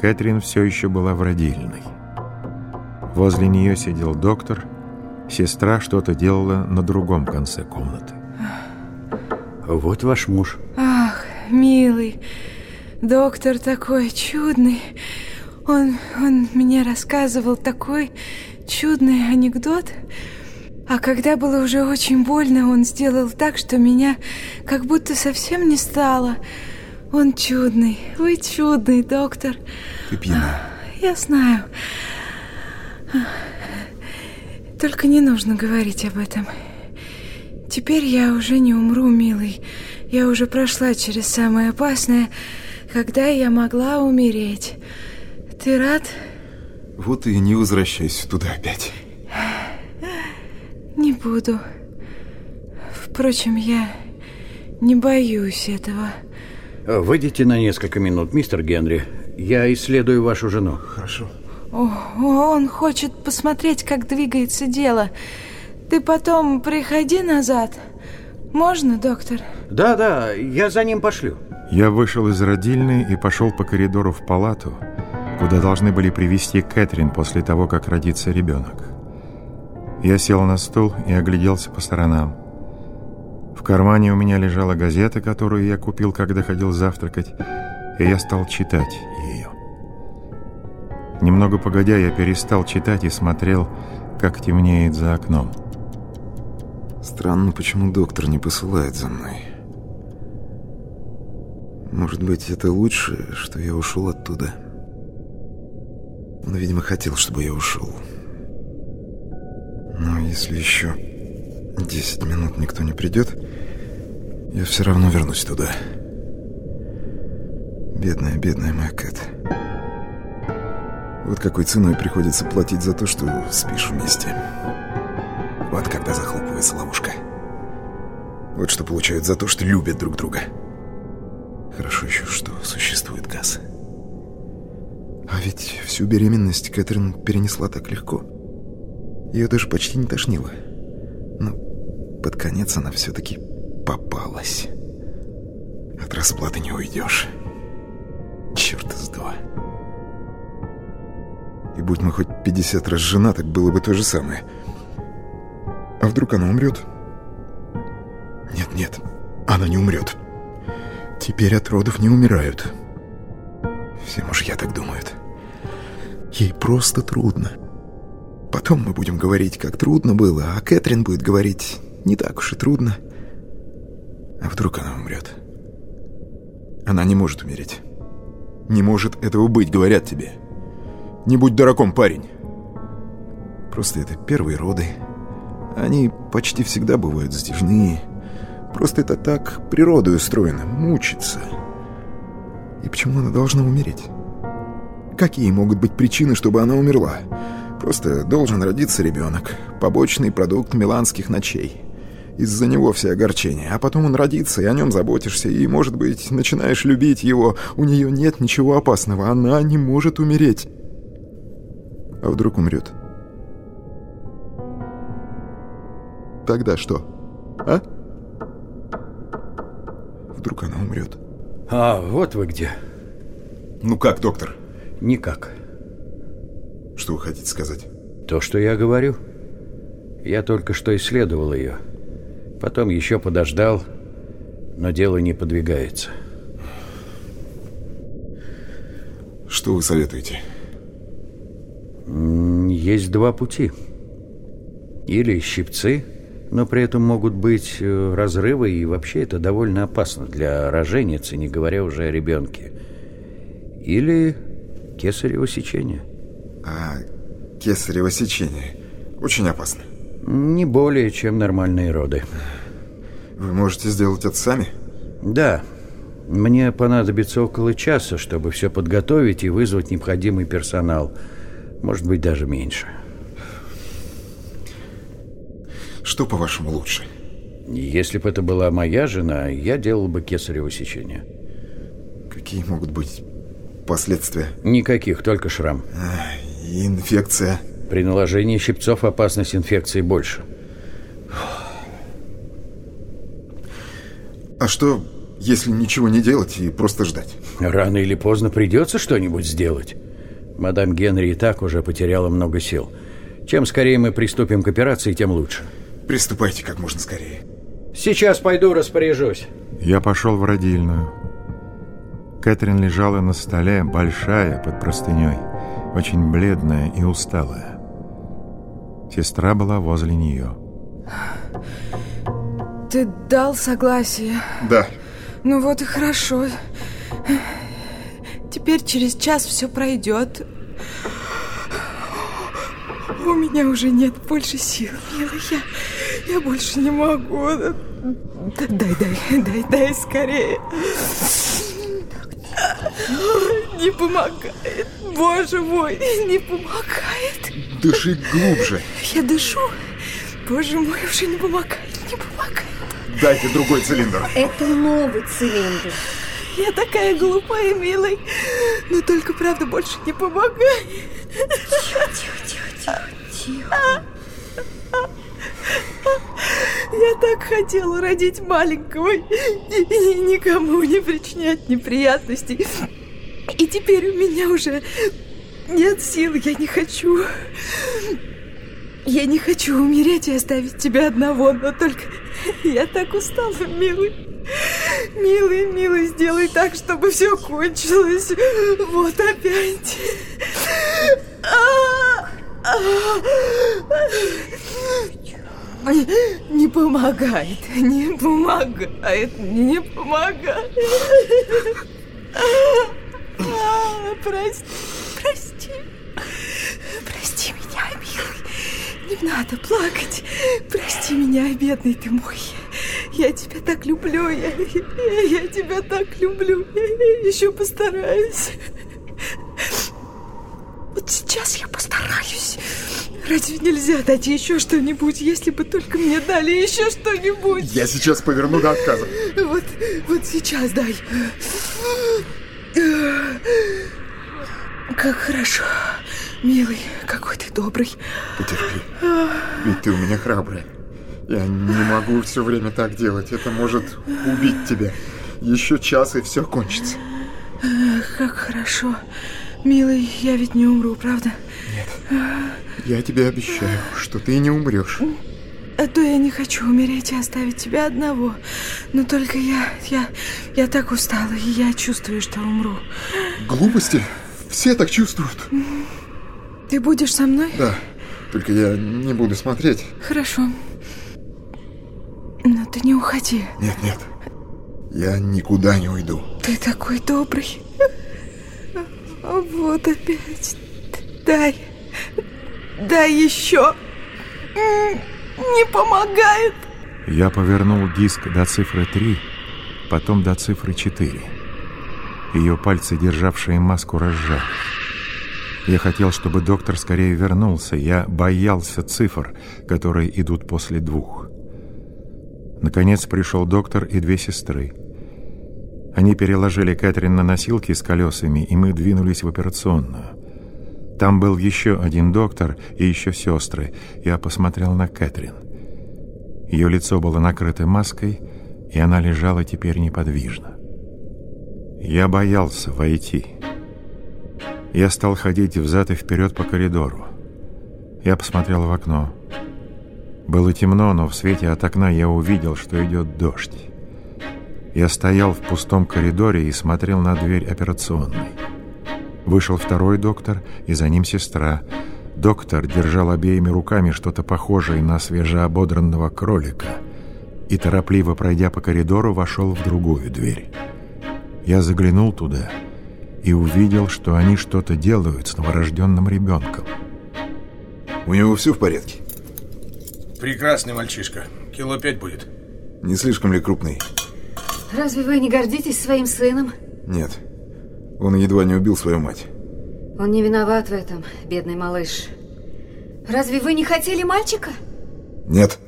Кэтрин все еще была в родильной. Возле нее сидел доктор, сестра что-то делала на другом конце комнаты. Вот ваш муж. Ах, милый, доктор такой чудный. Он, он мне рассказывал такой чудный анекдот. А когда было уже очень больно, он сделал так, что меня как будто совсем не стало. Он чудный, вы чудный, доктор. Ты пьяна. Я знаю. Только не нужно говорить об этом. Теперь я уже не умру, милый. Я уже прошла через самое опасное, когда я могла умереть. Ты рад? Вот и не возвращайся туда опять. Не буду. Впрочем, я не боюсь этого. Выйдите на несколько минут, мистер Генри. Я исследую вашу жену. Хорошо. О, он хочет посмотреть, как двигается дело. Ты потом приходи назад. Можно, доктор? Да, да, я за ним пошлю. Я вышел из родильной и пошел по коридору в палату, куда должны были привести Кэтрин после того, как родится ребенок. Я сел на стул и огляделся по сторонам. В кармане у меня лежала газета, которую я купил, когда ходил завтракать, и я стал читать ее. Немного погодя, я перестал читать и смотрел, как темнеет за окном. Странно, почему доктор не посылает за мной. Может быть, это лучше, что я ушел оттуда. Он, видимо, хотел, чтобы я ушел. Но если еще 10 минут никто не придет, я все равно вернусь туда. Бедная, бедная моя Кэт. Вот какой ценой приходится платить за то, что спишь вместе. Вот когда захлопывается ловушка. Вот что получают за то, что любят друг друга. Хорошо еще, что существует газ. А ведь всю беременность Кэтрин перенесла так легко. Ее даже почти не тошнило. Под конец она все-таки попалась. От расплаты не уйдешь. Черт из два. И будь мы хоть 50 раз женаты, было бы то же самое. А вдруг она умрет? Нет-нет, она не умрет. Теперь от родов не умирают. Все мужья так думают. Ей просто трудно. Потом мы будем говорить, как трудно было, а Кэтрин будет говорить, не так уж и трудно. А вдруг она умрет? Она не может умереть. Не может этого быть, говорят тебе. Не будь дураком, парень. Просто это первые роды. Они почти всегда бывают затяжные. Просто это так природой устроено, мучиться. И почему она должна умереть? Какие могут быть причины, чтобы она умерла? Просто должен родиться ребенок. Побочный продукт миланских ночей. Из-за него все огорчения. А потом он родится, и о нем заботишься, и, может быть, начинаешь любить его. У нее нет ничего опасного. Она не может умереть. А вдруг умрет? Тогда что? А? Вдруг она умрет? А, вот вы где. Ну как, доктор? Никак. Что вы хотите сказать? То, что я говорю. Я только что исследовал ее. Потом еще подождал, но дело не подвигается. Что вы советуете? Есть два пути. Или щипцы, но при этом могут быть э, разрывы, и вообще это довольно опасно для роженицы, не говоря уже о ребенке. Или кесарево сечение. А кесарево сечение очень опасно. Не более, чем нормальные роды. Вы можете сделать это сами? Да. Мне понадобится около часа, чтобы все подготовить и вызвать необходимый персонал. Может быть, даже меньше. Что, по-вашему, лучше? Если бы это была моя жена, я делал бы кесарево сечение. Какие могут быть последствия? Никаких, только шрам. А, инфекция. При наложении щипцов опасность инфекции больше. А что, если ничего не делать и просто ждать. Рано или поздно придется что-нибудь сделать. Мадам Генри и так уже потеряла много сил. Чем скорее мы приступим к операции, тем лучше. Приступайте как можно скорее. Сейчас пойду распоряжусь. Я пошел в родильную. Кэтрин лежала на столе, большая, под простыней, очень бледная и усталая. Сестра была возле нее. Ты дал согласие? Да. Ну вот и хорошо. Теперь через час все пройдет. У меня уже нет больше сил, милый. Я, я больше не могу. Дай, дай, дай, дай скорее. Не помогает. Боже мой, не помогает. Дыши глубже. Я дышу. Боже мой, уже не помогает, не помогает. Дайте другой цилиндр. Это новый цилиндр. Я такая глупая, милый. Но только правда больше не помогает. Тихо, тихо, тихо, тихо. Я так хотела родить маленького и, и никому не причинять неприятностей. И теперь у меня уже нет сил, я не хочу. Я не хочу умереть и оставить тебя одного, но только я так устала, милый. Милый, милый, сделай так, чтобы все кончилось. Вот опять. Не помогает, не помогает, не помогает. Прости, прости. Прости меня, милый. Не надо плакать. Прости меня, бедный ты мой. Я тебя так люблю, я, я, я тебя так люблю. Я еще постараюсь. Вот сейчас я постараюсь. Разве нельзя дать еще что-нибудь, если бы только мне дали еще что-нибудь? Я сейчас поверну до отказа. Вот, вот сейчас дай. Как хорошо. Милый, какой ты добрый. Потерпи. Ведь ты у меня храбрая. Я не могу все время так делать. Это может убить тебя. Еще час, и все кончится. Как хорошо. Милый, я ведь не умру, правда? Нет. Я тебе обещаю, что ты не умрешь. А то я не хочу умереть и оставить тебя одного. Но только я, я, я так устала, и я чувствую, что умру. Глупости. Все так чувствуют. Ты будешь со мной? Да. Только я не буду смотреть. Хорошо. Но ты не уходи. Нет, нет. Я никуда не уйду. Ты такой добрый. Вот опять. Дай. Дай еще. Не помогает. Я повернул диск до цифры 3, потом до цифры 4. Ее пальцы, державшие маску, разжались. Я хотел, чтобы доктор скорее вернулся. Я боялся цифр, которые идут после двух. Наконец пришел доктор и две сестры. Они переложили Кэтрин на носилки с колесами, и мы двинулись в операционную. Там был еще один доктор и еще сестры. Я посмотрел на Кэтрин. Ее лицо было накрыто маской, и она лежала теперь неподвижно. Я боялся войти. Я стал ходить взад и вперед по коридору. Я посмотрел в окно. Было темно, но в свете от окна я увидел, что идет дождь. Я стоял в пустом коридоре и смотрел на дверь операционной. Вышел второй доктор, и за ним сестра. Доктор держал обеими руками что-то похожее на свежеободранного кролика и, торопливо пройдя по коридору, вошел в другую дверь. Я заглянул туда и увидел, что они что-то делают с новорожденным ребенком. У него все в порядке? Прекрасный мальчишка. Кило пять будет. Не слишком ли крупный? Разве вы не гордитесь своим сыном? Нет. Он едва не убил свою мать. Он не виноват в этом, бедный малыш. Разве вы не хотели мальчика? Нет.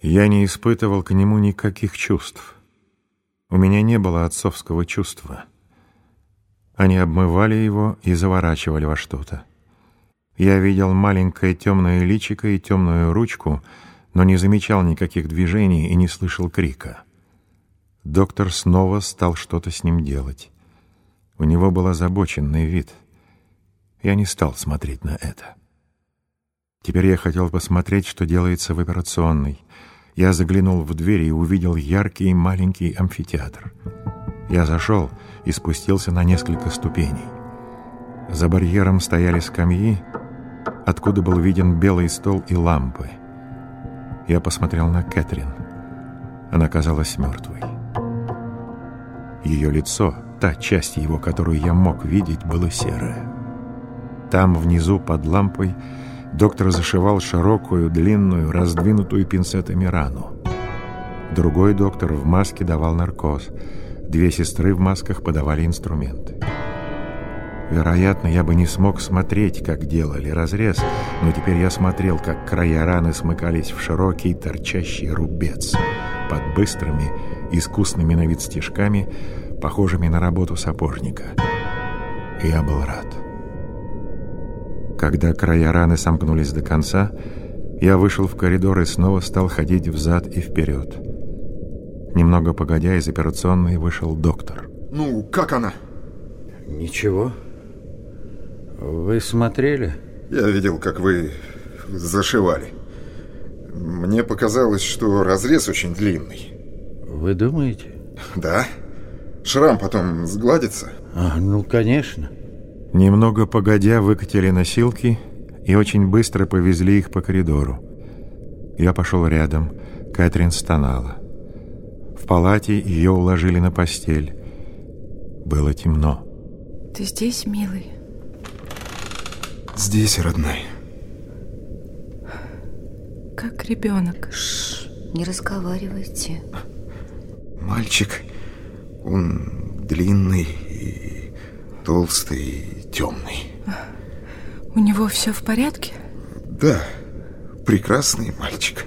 Я не испытывал к нему никаких чувств. У меня не было отцовского чувства. Они обмывали его и заворачивали во что-то. Я видел маленькое темное личико и темную ручку, но не замечал никаких движений и не слышал крика. Доктор снова стал что-то с ним делать. У него был озабоченный вид. Я не стал смотреть на это. Теперь я хотел посмотреть, что делается в операционной. Я заглянул в дверь и увидел яркий маленький амфитеатр. Я зашел и спустился на несколько ступеней. За барьером стояли скамьи, откуда был виден белый стол и лампы. Я посмотрел на Кэтрин. Она казалась мертвой. Ее лицо, та часть его, которую я мог видеть, было серое. Там, внизу, под лампой, доктор зашивал широкую, длинную, раздвинутую пинцетами рану. Другой доктор в маске давал наркоз. Две сестры в масках подавали инструменты. Вероятно, я бы не смог смотреть, как делали разрез, но теперь я смотрел, как края раны смыкались в широкий торчащий рубец под быстрыми, искусными на вид стежками, похожими на работу сапожника. И я был рад. Когда края раны сомкнулись до конца, я вышел в коридор и снова стал ходить взад и вперед. Немного погодя, из операционной вышел доктор. Ну, как она? Ничего. Вы смотрели? Я видел, как вы зашивали. Мне показалось, что разрез очень длинный. Вы думаете? Да. Шрам потом сгладится. А, ну, конечно. Немного погодя выкатили носилки и очень быстро повезли их по коридору. Я пошел рядом. Кэтрин стонала. В палате ее уложили на постель. Было темно. Ты здесь, милый? Здесь, родной. Как ребенок. Шш, не разговаривайте. Мальчик, он длинный и толстый и темный. У него все в порядке? Да, прекрасный мальчик.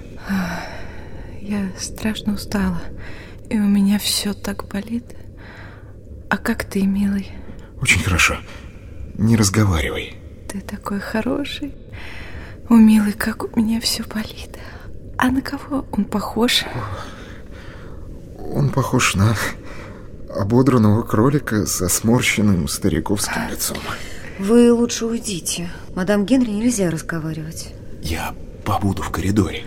Я страшно устала, и у меня все так болит. А как ты, милый? Очень хорошо. Не разговаривай. Ты такой хороший. О, милый, как у меня все болит. А на кого он похож? Он похож на ободранного кролика со сморщенным стариковским лицом. Вы лучше уйдите. Мадам Генри нельзя разговаривать. Я побуду в коридоре.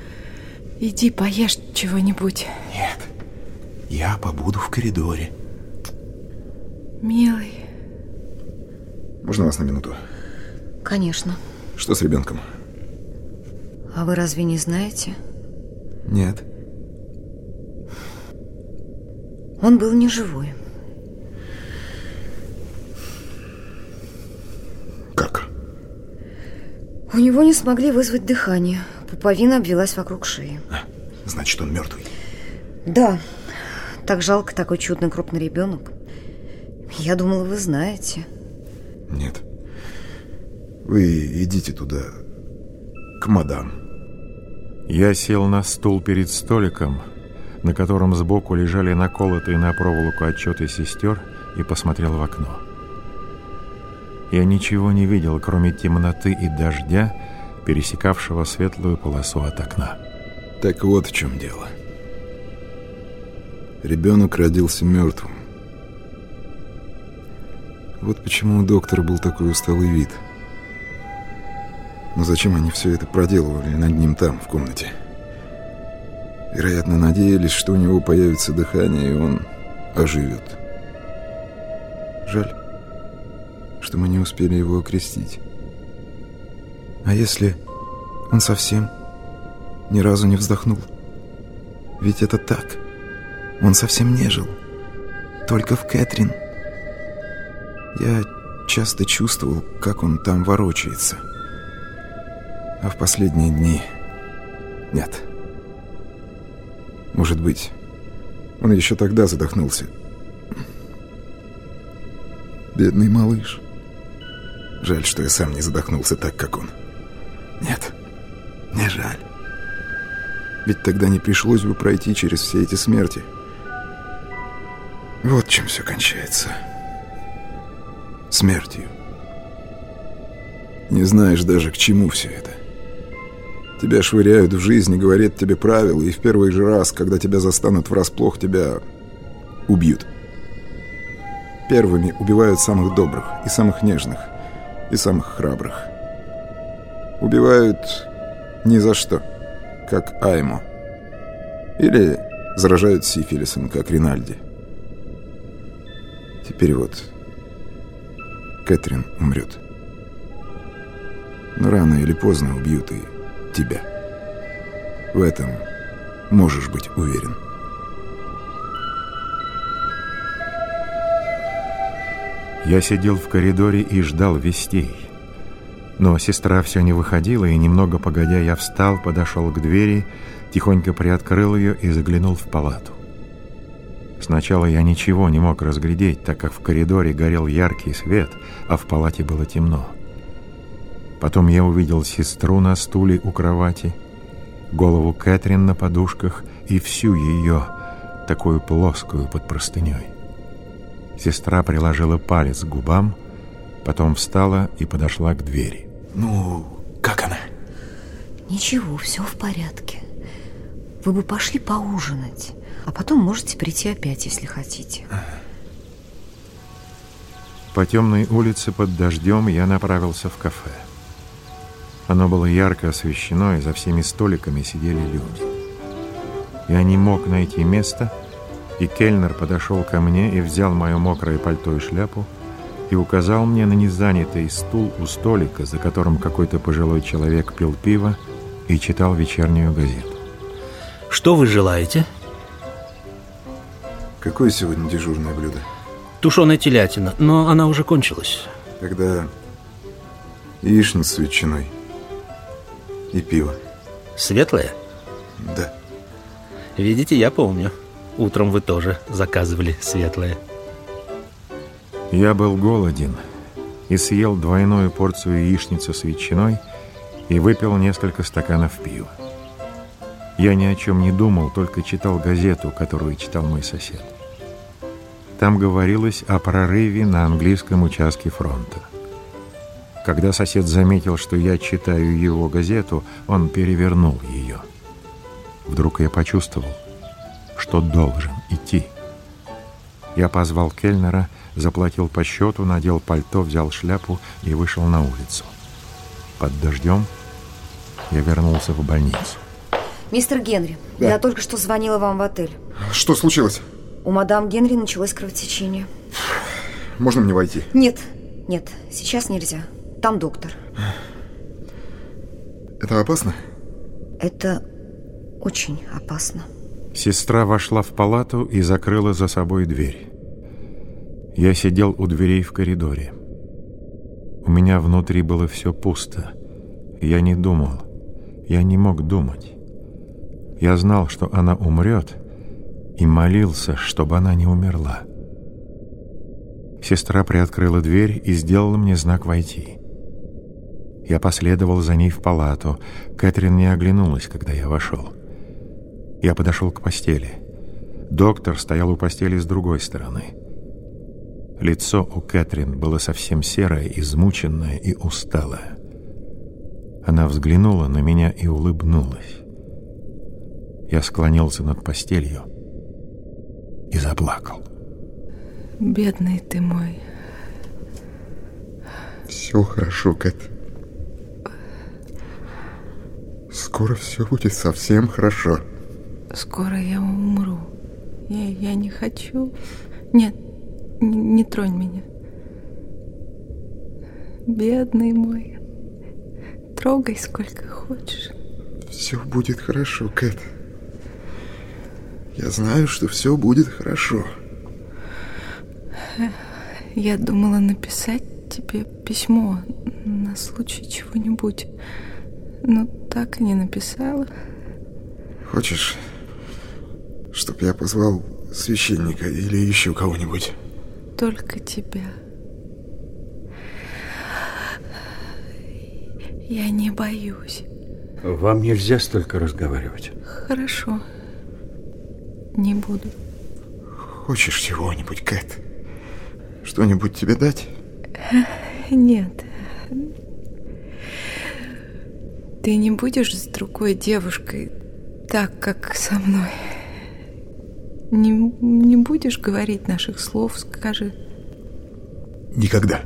Иди поешь чего-нибудь. Нет, я побуду в коридоре. Милый, Можно вас на минуту? Конечно. Что с ребенком? А вы разве не знаете? Нет. Он был не живой. Как? У него не смогли вызвать дыхание. Пуповина обвелась вокруг шеи. А, значит, он мертвый. Да, так жалко такой чудный крупный ребенок. Я думала, вы знаете. Нет. Вы идите туда, к мадам. Я сел на стул перед столиком, на котором сбоку лежали наколотые на проволоку отчеты сестер, и посмотрел в окно. Я ничего не видел, кроме темноты и дождя, пересекавшего светлую полосу от окна. Так вот в чем дело. Ребенок родился мертвым. Вот почему у доктора был такой усталый вид. Но зачем они все это проделывали над ним там, в комнате? Вероятно, надеялись, что у него появится дыхание, и он оживет. Жаль, что мы не успели его окрестить. А если он совсем ни разу не вздохнул? Ведь это так. Он совсем не жил. Только в Кэтрин. Я часто чувствовал, как он там ворочается. А в последние дни... Нет. Может быть, он еще тогда задохнулся. Бедный малыш. Жаль, что я сам не задохнулся так, как он. Нет, не жаль. Ведь тогда не пришлось бы пройти через все эти смерти. Вот чем все кончается. Смертью. Не знаешь даже, к чему все это. Тебя швыряют в жизнь и говорят тебе правила, и в первый же раз, когда тебя застанут врасплох, тебя убьют. Первыми убивают самых добрых и самых нежных, и самых храбрых. Убивают ни за что, как Аймо. Или заражают сифилисом, как Ринальди. Теперь вот Кэтрин умрет. Но рано или поздно убьют и тебя. В этом можешь быть уверен. Я сидел в коридоре и ждал вестей. Но сестра все не выходила, и немного погодя я встал, подошел к двери, тихонько приоткрыл ее и заглянул в палату. Сначала я ничего не мог разглядеть, так как в коридоре горел яркий свет, а в палате было темно. Потом я увидел сестру на стуле у кровати, голову Кэтрин на подушках и всю ее, такую плоскую под простыней. Сестра приложила палец к губам, потом встала и подошла к двери. Ну, как она? Ничего, все в порядке. Вы бы пошли поужинать, а потом можете прийти опять, если хотите. По темной улице под дождем я направился в кафе. Оно было ярко освещено, и за всеми столиками сидели люди. Я не мог найти места, и кельнер подошел ко мне и взял мое мокрое пальто и шляпу и указал мне на незанятый стул у столика, за которым какой-то пожилой человек пил пиво и читал вечернюю газету. Что вы желаете? Какое сегодня дежурное блюдо? Тушеная телятина, но она уже кончилась. Тогда яичница с ветчиной и пиво. Светлая? Да. Видите, я помню. Утром вы тоже заказывали светлое. Я был голоден и съел двойную порцию яичницы с ветчиной и выпил несколько стаканов пива. Я ни о чем не думал, только читал газету, которую читал мой сосед. Там говорилось о прорыве на английском участке фронта. Когда сосед заметил, что я читаю его газету, он перевернул ее. Вдруг я почувствовал, что должен идти. Я позвал кельнера, заплатил по счету, надел пальто, взял шляпу и вышел на улицу. Под дождем я вернулся в больницу. Мистер Генри, Да. я только что звонила вам в отель. Что случилось? У мадам Генри началось кровотечение. Можно мне войти? Нет, нет, сейчас нельзя. Там доктор. Это опасно? Это очень опасно. Сестра вошла в палату и закрыла за собой дверь. Я сидел у дверей в коридоре. У меня внутри было все пусто. Я не думал. Я не мог думать. Я знал, что она умрет, и молился, чтобы она не умерла. Сестра приоткрыла дверь и сделала мне знак «Войти». Я последовал за ней в палату. Кэтрин не оглянулась, когда я вошел. Я подошел к постели. Доктор стоял у постели с другой стороны. Лицо у Кэтрин было совсем серое, измученное и усталое. Она взглянула на меня и улыбнулась. Я склонился над постелью и заплакал. Бедный ты мой. Все хорошо, Кэт. Скоро все будет совсем хорошо. Скоро я умру. Я, я не хочу. Нет, не, не тронь меня. Бедный мой. Трогай сколько хочешь. Все будет хорошо, Кэт. Я знаю, что все будет хорошо. Я думала написать тебе письмо на случай чего-нибудь. Но так и не написала. Хочешь, чтоб я позвал священника или еще кого-нибудь? Только тебя. Я не боюсь. Вам нельзя столько разговаривать. Хорошо. Не буду. Хочешь чего-нибудь, Кэт? Что-нибудь тебе дать? Нет. Ты не будешь с другой девушкой так, как со мной? не, не будешь говорить наших слов, скажи. Никогда.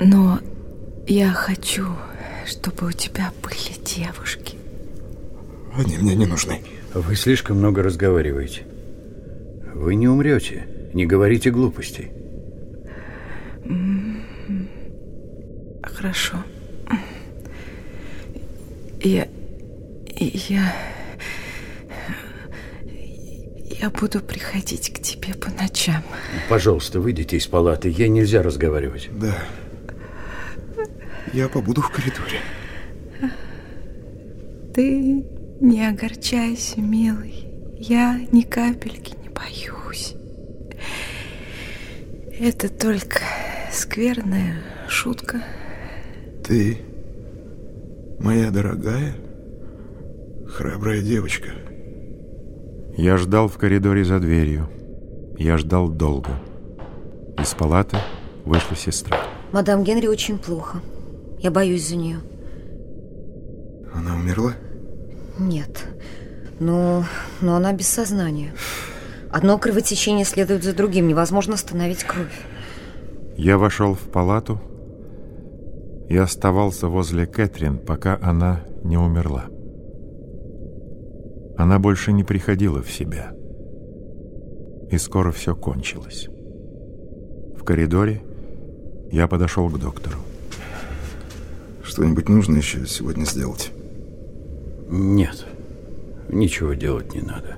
Но я хочу, чтобы у тебя были девушки. Они мне не нужны. Вы слишком много разговариваете. Вы не умрете. Не говорите глупостей. Хорошо. Я... Я... Я буду приходить к тебе по ночам. Пожалуйста, выйдите из палаты. Ей нельзя разговаривать. Да. Я побуду в коридоре. Ты не огорчайся, милый. Я ни капельки не боюсь. Это только скверная шутка. Ты моя дорогая, храбрая девочка. Я ждал в коридоре за дверью. Я ждал долго. Из палаты вышла сестра. Мадам Генри очень плохо. Я боюсь за нее. Она умерла? Нет. Но, но она без сознания. Одно кровотечение следует за другим. Невозможно остановить кровь. Я вошел в палату и оставался возле Кэтрин, пока она не умерла. Она больше не приходила в себя. И скоро все кончилось. В коридоре я подошел к доктору. Что-нибудь нужно еще сегодня сделать? Нет, ничего делать не надо.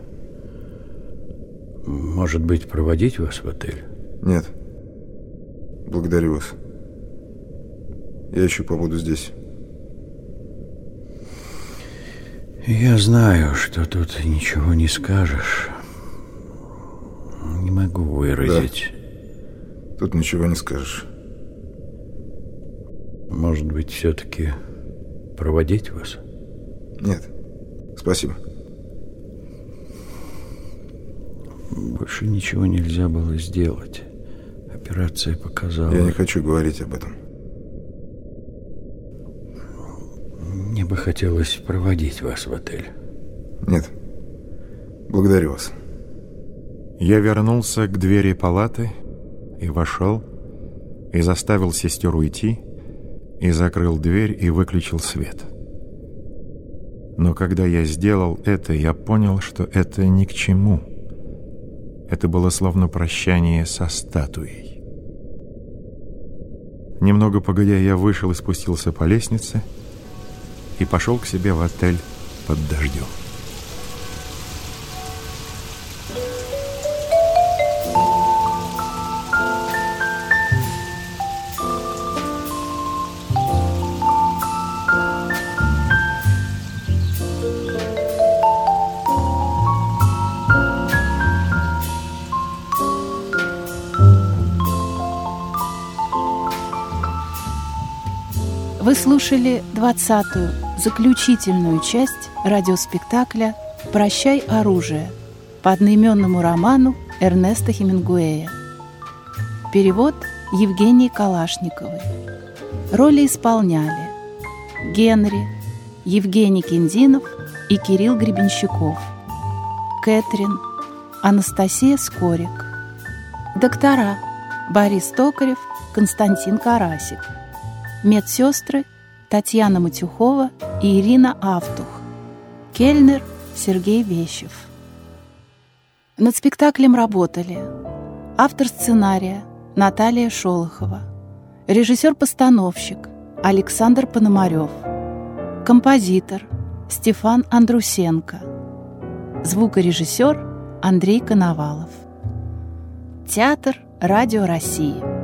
Может быть, проводить вас в отель? Нет. Благодарю вас. Я еще побуду здесь. Я знаю, что тут ничего не скажешь. Не могу выразить. Да. Тут ничего не скажешь. Может быть, все-таки проводить вас? Нет. Спасибо. Больше ничего нельзя было сделать. Операция показала... Я не хочу говорить об этом. Мне бы хотелось проводить вас в отель. Нет. Благодарю вас. Я вернулся к двери палаты и вошел, и заставил сестер уйти, и закрыл дверь и выключил свет. Но когда я сделал это, я понял, что это ни к чему. Это было словно прощание со статуей. Немного погодя, я вышел и спустился по лестнице и пошел к себе в отель под дождем. Слушали 20-ю, заключительную часть радиоспектакля «Прощай, оружие» по одноименному роману Эрнеста Хемингуэя. Перевод Евгении Калашниковой. Роли исполняли Генри, Евгений Кендинов и Кирилл Гребенщиков, Кэтрин, Анастасия Скорик, доктора Борис Токарев, Константин Карасик – медсестры Татьяна Матюхова и Ирина Автух, кельнер Сергей Вещев. Над спектаклем работали автор сценария Наталья Шолохова, режиссер-постановщик Александр Пономарев, композитор Стефан Андрусенко, звукорежиссер Андрей Коновалов. Театр «Радио России».